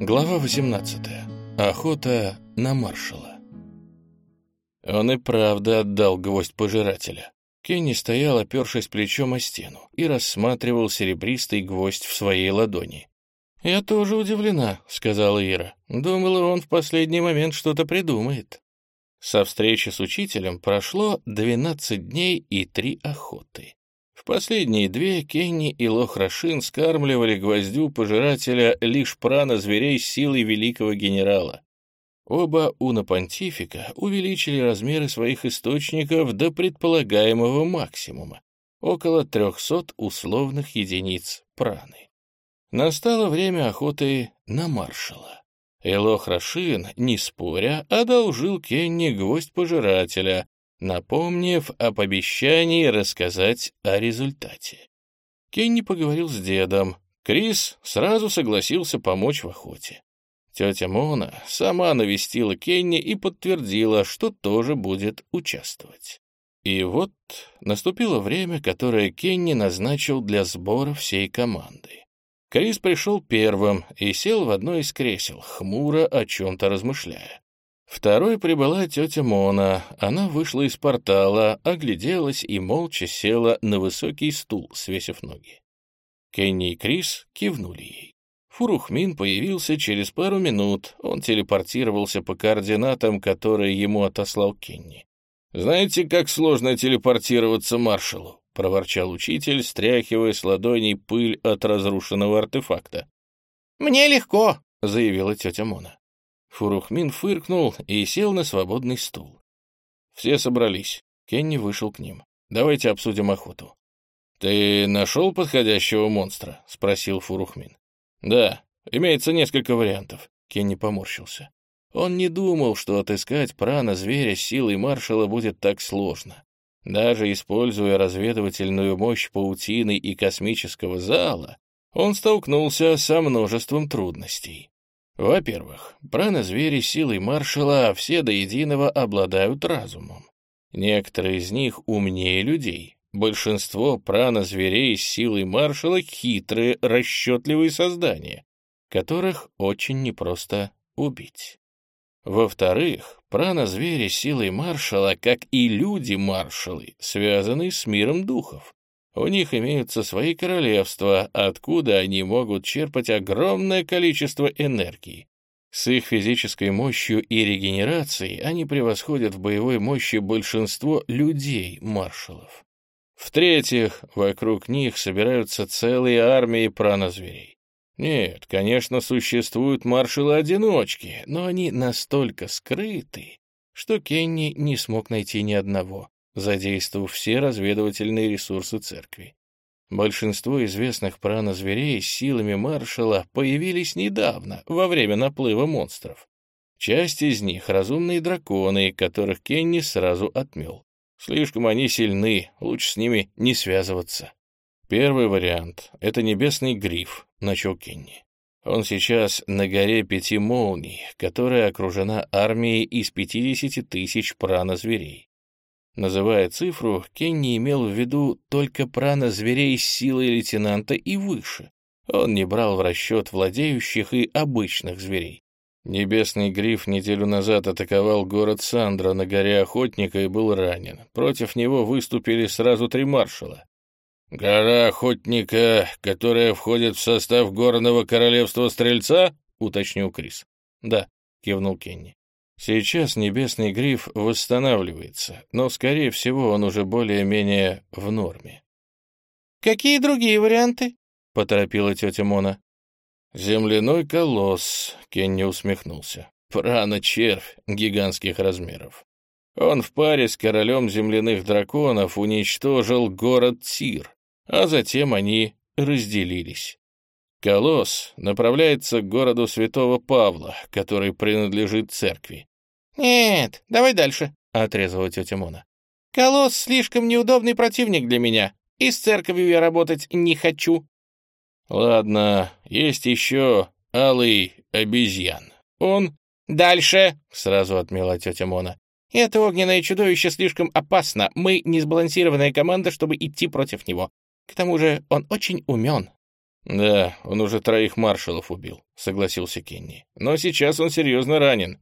Глава 18. Охота на маршала. Он и правда отдал гвоздь пожирателя. Кенни стоял, опершись плечом о стену, и рассматривал серебристый гвоздь в своей ладони. «Я тоже удивлена», — сказала Ира. «Думала, он в последний момент что-то придумает». Со встречи с учителем прошло 12 дней и три охоты. В последние две Кенни и Лохрашин скармливали гвоздю пожирателя лишь прана зверей силой великого генерала. Оба уна-понтифика увеличили размеры своих источников до предполагаемого максимума, около 300 условных единиц праны. Настало время охоты на маршала. Элох Рашин, не споря, одолжил Кенни гвоздь пожирателя, напомнив об обещании рассказать о результате. Кенни поговорил с дедом. Крис сразу согласился помочь в охоте. Тетя Мона сама навестила Кенни и подтвердила, что тоже будет участвовать. И вот наступило время, которое Кенни назначил для сбора всей команды. Крис пришел первым и сел в одно из кресел, хмуро о чем-то размышляя. Второй прибыла тетя Мона. Она вышла из портала, огляделась и молча села на высокий стул, свесив ноги. Кенни и Крис кивнули ей. Фурухмин появился через пару минут. Он телепортировался по координатам, которые ему отослал Кенни. «Знаете, как сложно телепортироваться маршалу?» — проворчал учитель, стряхивая с ладоней пыль от разрушенного артефакта. «Мне легко», — заявила тетя Мона. Фурухмин фыркнул и сел на свободный стул. Все собрались. Кенни вышел к ним. «Давайте обсудим охоту». «Ты нашел подходящего монстра?» — спросил Фурухмин. «Да, имеется несколько вариантов». Кенни поморщился. Он не думал, что отыскать прана зверя с силой маршала будет так сложно. Даже используя разведывательную мощь паутины и космического зала, он столкнулся со множеством трудностей. Во-первых, прана-звери силой маршала все до единого обладают разумом. Некоторые из них умнее людей. Большинство прана-зверей с силой маршала — хитрые, расчетливые создания, которых очень непросто убить. Во-вторых, прана-звери силой маршала, как и люди-маршалы, связаны с миром духов. У них имеются свои королевства, откуда они могут черпать огромное количество энергии. С их физической мощью и регенерацией они превосходят в боевой мощи большинство людей-маршалов. В-третьих, вокруг них собираются целые армии пранозверей. Нет, конечно, существуют маршалы-одиночки, но они настолько скрыты, что Кенни не смог найти ни одного задействовав все разведывательные ресурсы церкви. Большинство известных пранозверей с силами маршала появились недавно, во время наплыва монстров. Часть из них — разумные драконы, которых Кенни сразу отмел. Слишком они сильны, лучше с ними не связываться. Первый вариант — это небесный гриф, — начал Кенни. Он сейчас на горе пяти молний, которая окружена армией из 50 тысяч пранозверей. Называя цифру, Кенни имел в виду только прана зверей с силой лейтенанта и выше. Он не брал в расчет владеющих и обычных зверей. Небесный гриф неделю назад атаковал город Сандра на горе Охотника и был ранен. Против него выступили сразу три маршала. «Гора Охотника, которая входит в состав горного королевства Стрельца?» — уточнил Крис. «Да», — кивнул Кенни. Сейчас небесный гриф восстанавливается, но, скорее всего, он уже более-менее в норме. «Какие другие варианты?» — поторопила тетя Мона. «Земляной колосс», — Кенни усмехнулся. «Прана-червь гигантских размеров. Он в паре с королем земляных драконов уничтожил город Тир, а затем они разделились. Колосс направляется к городу Святого Павла, который принадлежит церкви. «Нет, давай дальше», — отрезала тетя Мона. «Колосс слишком неудобный противник для меня, и с церковью я работать не хочу». «Ладно, есть еще алый обезьян. Он...» «Дальше», — сразу отмела тетя Мона. «Это огненное чудовище слишком опасно. Мы не сбалансированная команда, чтобы идти против него. К тому же он очень умен, «Да, он уже троих маршалов убил», — согласился Кенни. «Но сейчас он серьезно ранен».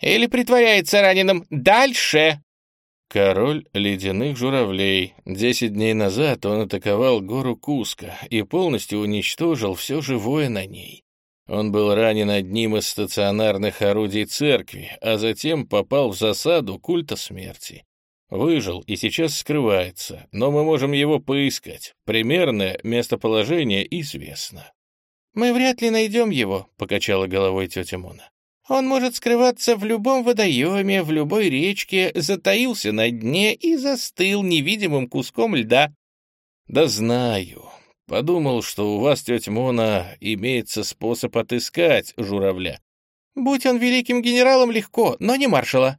«Или притворяется раненым. Дальше!» Король ледяных журавлей. Десять дней назад он атаковал гору Куска и полностью уничтожил все живое на ней. Он был ранен одним из стационарных орудий церкви, а затем попал в засаду культа смерти. Выжил и сейчас скрывается, но мы можем его поискать. Примерное местоположение известно. «Мы вряд ли найдем его», — покачала головой тетя Мона. «Он может скрываться в любом водоеме, в любой речке, затаился на дне и застыл невидимым куском льда». «Да знаю. Подумал, что у вас, тетя Мона, имеется способ отыскать журавля». «Будь он великим генералом, легко, но не маршала».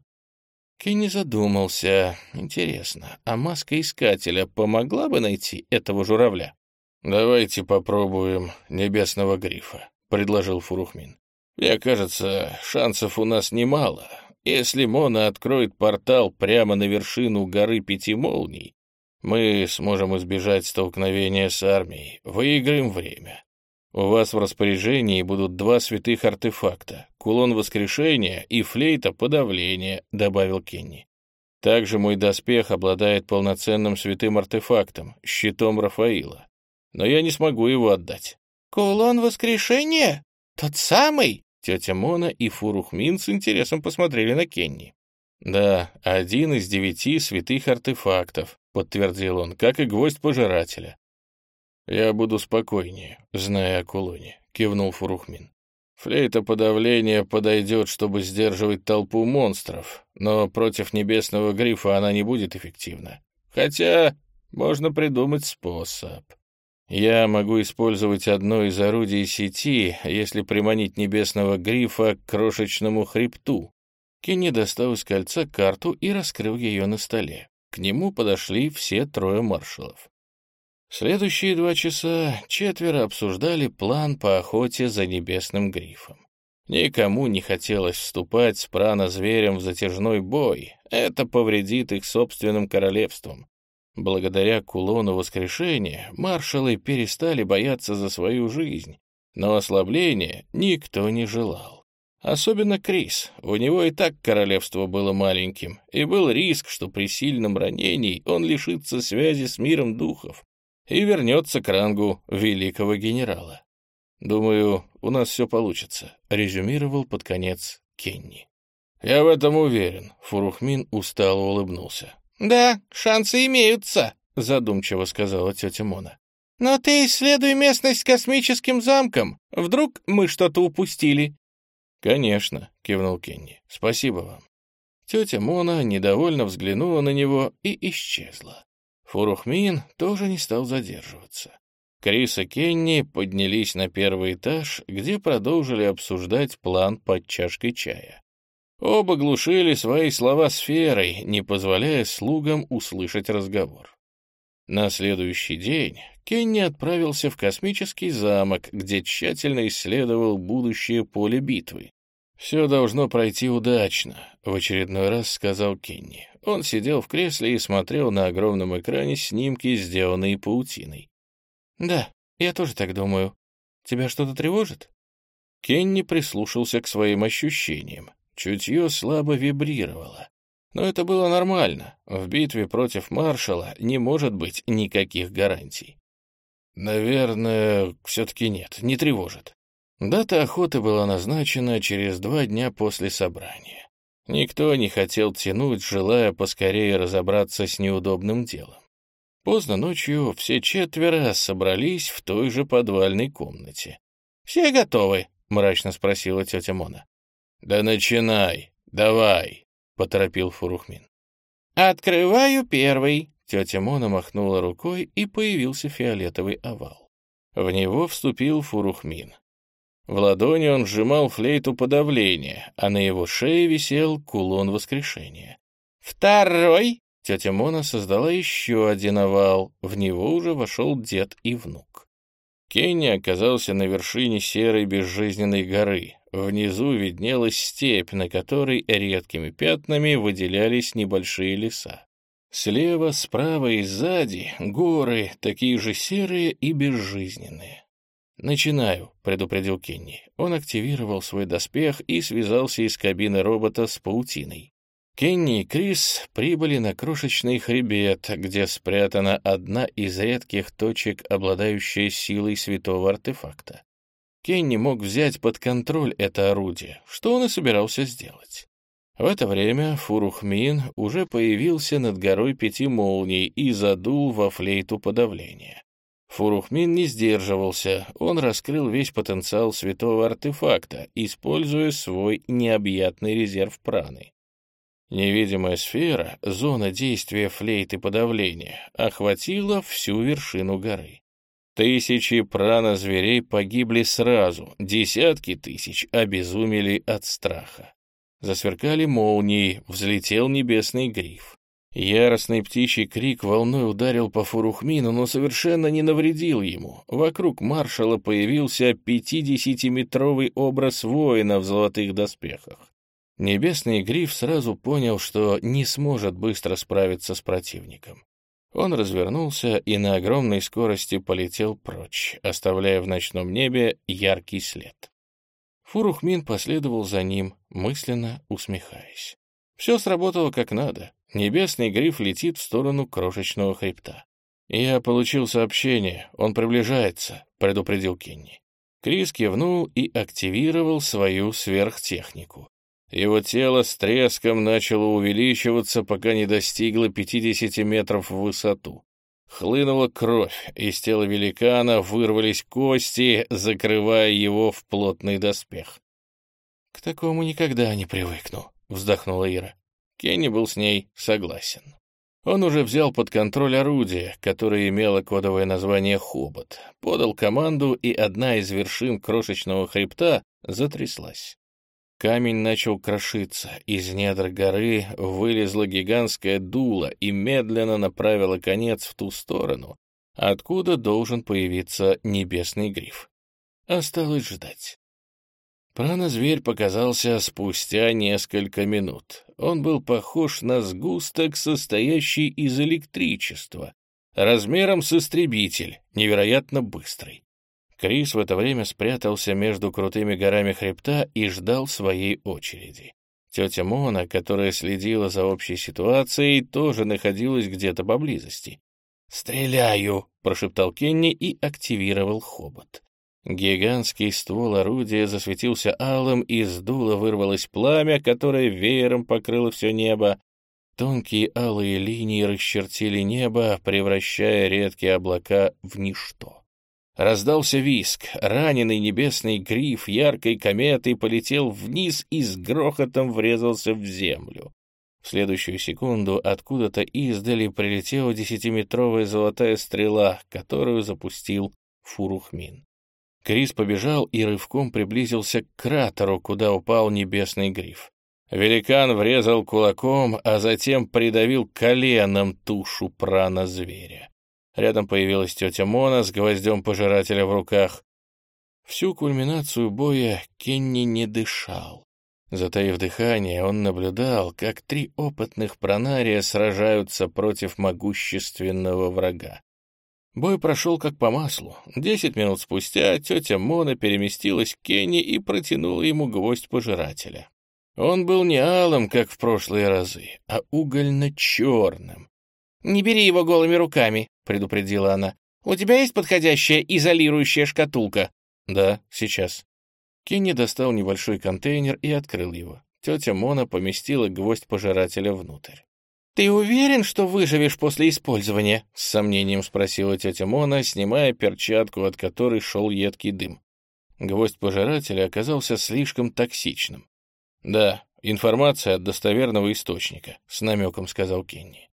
Кенни задумался. Интересно, а маска искателя помогла бы найти этого журавля? «Давайте попробуем небесного грифа», — предложил Фурухмин. «Мне кажется, шансов у нас немало. Если Мона откроет портал прямо на вершину горы Пяти Молний, мы сможем избежать столкновения с армией, выиграем время. У вас в распоряжении будут два святых артефакта — кулон воскрешения и флейта подавления», — добавил Кенни. «Также мой доспех обладает полноценным святым артефактом — щитом Рафаила. Но я не смогу его отдать». «Кулон воскрешения? Тот самый?» Тетя Мона и Фурухмин с интересом посмотрели на Кенни. «Да, один из девяти святых артефактов», — подтвердил он, — «как и гвоздь пожирателя. «Я буду спокойнее, зная о кулоне», — кивнул Фурухмин. «Флейта подавления подойдет, чтобы сдерживать толпу монстров, но против небесного грифа она не будет эффективна. Хотя можно придумать способ. Я могу использовать одно из орудий сети, если приманить небесного грифа к крошечному хребту». Кенни достал из кольца карту и раскрыл ее на столе. К нему подошли все трое маршалов. Следующие два часа четверо обсуждали план по охоте за небесным грифом. Никому не хотелось вступать с прано-зверем в затяжной бой, это повредит их собственным королевством. Благодаря кулону воскрешения маршалы перестали бояться за свою жизнь, но ослабления никто не желал. Особенно Крис, у него и так королевство было маленьким, и был риск, что при сильном ранении он лишится связи с миром духов и вернется к рангу великого генерала. Думаю, у нас все получится», — резюмировал под конец Кенни. «Я в этом уверен», — Фурухмин устало улыбнулся. «Да, шансы имеются», — задумчиво сказала тетя Мона. «Но ты исследуй местность космическим замком. Вдруг мы что-то упустили?» «Конечно», — кивнул Кенни. «Спасибо вам». Тетя Мона недовольно взглянула на него и исчезла. Фурухмин тоже не стал задерживаться. Крис и Кенни поднялись на первый этаж, где продолжили обсуждать план под чашкой чая. Оба глушили свои слова сферой, не позволяя слугам услышать разговор. На следующий день Кенни отправился в космический замок, где тщательно исследовал будущее поле битвы. «Все должно пройти удачно», — в очередной раз сказал Кенни. Он сидел в кресле и смотрел на огромном экране снимки, сделанные паутиной. «Да, я тоже так думаю. Тебя что-то тревожит?» Кенни прислушался к своим ощущениям. Чутье слабо вибрировало. Но это было нормально. В битве против маршала не может быть никаких гарантий. Наверное, все-таки нет, не тревожит. Дата охоты была назначена через два дня после собрания. Никто не хотел тянуть, желая поскорее разобраться с неудобным делом. Поздно ночью все четверо собрались в той же подвальной комнате. «Все готовы?» — мрачно спросила тетя Мона. «Да начинай, давай», — поторопил Фурухмин. «Открываю первый», — тетя Мона махнула рукой, и появился фиолетовый овал. В него вступил Фурухмин. В ладони он сжимал флейту подавления, а на его шее висел кулон воскрешения. «Второй!» Тетя Мона создала еще один овал, в него уже вошел дед и внук. Кенни оказался на вершине серой безжизненной горы. Внизу виднелась степь, на которой редкими пятнами выделялись небольшие леса. Слева, справа и сзади горы, такие же серые и безжизненные. «Начинаю», — предупредил Кенни. Он активировал свой доспех и связался из кабины робота с паутиной. Кенни и Крис прибыли на крошечный хребет, где спрятана одна из редких точек, обладающая силой святого артефакта. Кенни мог взять под контроль это орудие, что он и собирался сделать. В это время Фурухмин уже появился над горой пяти молний и задул во флейту подавления. Фурухмин не сдерживался, он раскрыл весь потенциал святого артефакта, используя свой необъятный резерв праны. Невидимая сфера, зона действия флейты подавления, охватила всю вершину горы. Тысячи прана-зверей погибли сразу, десятки тысяч обезумели от страха. Засверкали молнии, взлетел небесный гриф. Яростный птичий крик волной ударил по Фурухмину, но совершенно не навредил ему. Вокруг маршала появился пятидесятиметровый образ воина в золотых доспехах. Небесный гриф сразу понял, что не сможет быстро справиться с противником. Он развернулся и на огромной скорости полетел прочь, оставляя в ночном небе яркий след. Фурухмин последовал за ним, мысленно усмехаясь. Все сработало как надо. Небесный гриф летит в сторону крошечного хребта. «Я получил сообщение, он приближается», — предупредил Кенни. Крис кивнул и активировал свою сверхтехнику. Его тело с треском начало увеличиваться, пока не достигло 50 метров в высоту. Хлынула кровь, из тела великана вырвались кости, закрывая его в плотный доспех. «К такому никогда не привыкну», — вздохнула Ира. Кенни был с ней согласен. Он уже взял под контроль орудие, которое имело кодовое название «Хобот», подал команду, и одна из вершин крошечного хребта затряслась. Камень начал крошиться, из недр горы вылезла гигантская дула и медленно направила конец в ту сторону, откуда должен появиться небесный гриф. Осталось ждать. Прана-зверь показался спустя несколько минут. Он был похож на сгусток, состоящий из электричества, размером с истребитель, невероятно быстрый. Крис в это время спрятался между крутыми горами хребта и ждал своей очереди. Тетя Мона, которая следила за общей ситуацией, тоже находилась где-то поблизости. «Стреляю!» — прошептал Кенни и активировал хобот. Гигантский ствол орудия засветился алым, и с дула вырвалось пламя, которое веером покрыло все небо. Тонкие алые линии расчертили небо, превращая редкие облака в ничто. Раздался виск. Раненый небесный гриф яркой кометой полетел вниз и с грохотом врезался в землю. В следующую секунду откуда-то издали прилетела десятиметровая золотая стрела, которую запустил Фурухмин. Крис побежал и рывком приблизился к кратеру, куда упал небесный гриф. Великан врезал кулаком, а затем придавил коленом тушу прана-зверя. Рядом появилась тетя Мона с гвоздем пожирателя в руках. Всю кульминацию боя Кенни не дышал. Затаив дыхание, он наблюдал, как три опытных пронария сражаются против могущественного врага. Бой прошел как по маслу. Десять минут спустя тетя Мона переместилась к Кенни и протянула ему гвоздь пожирателя. Он был не алым, как в прошлые разы, а угольно-черным. «Не бери его голыми руками», предупредила она. «У тебя есть подходящая изолирующая шкатулка?» «Да, сейчас». Кенни достал небольшой контейнер и открыл его. Тетя Мона поместила гвоздь пожирателя внутрь. «Ты уверен, что выживешь после использования?» — с сомнением спросила тетя Мона, снимая перчатку, от которой шел едкий дым. Гвоздь пожирателя оказался слишком токсичным. «Да, информация от достоверного источника», — с намеком сказал Кенни.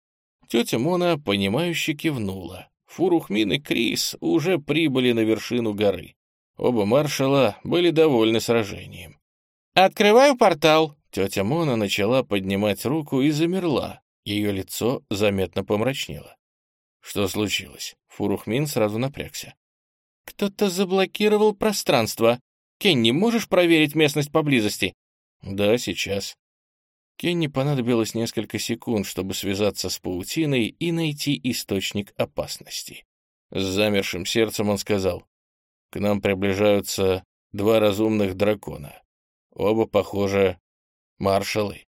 Тетя Мона, понимающе кивнула. Фурухмин и Крис уже прибыли на вершину горы. Оба маршала были довольны сражением. «Открываю портал!» Тетя Мона начала поднимать руку и замерла. Ее лицо заметно помрачнело. Что случилось? Фурухмин сразу напрягся. «Кто-то заблокировал пространство. Кенни, можешь проверить местность поблизости?» «Да, сейчас». Кенни понадобилось несколько секунд, чтобы связаться с паутиной и найти источник опасности. С замершим сердцем он сказал, К нам приближаются два разумных дракона. Оба, похоже, маршалы.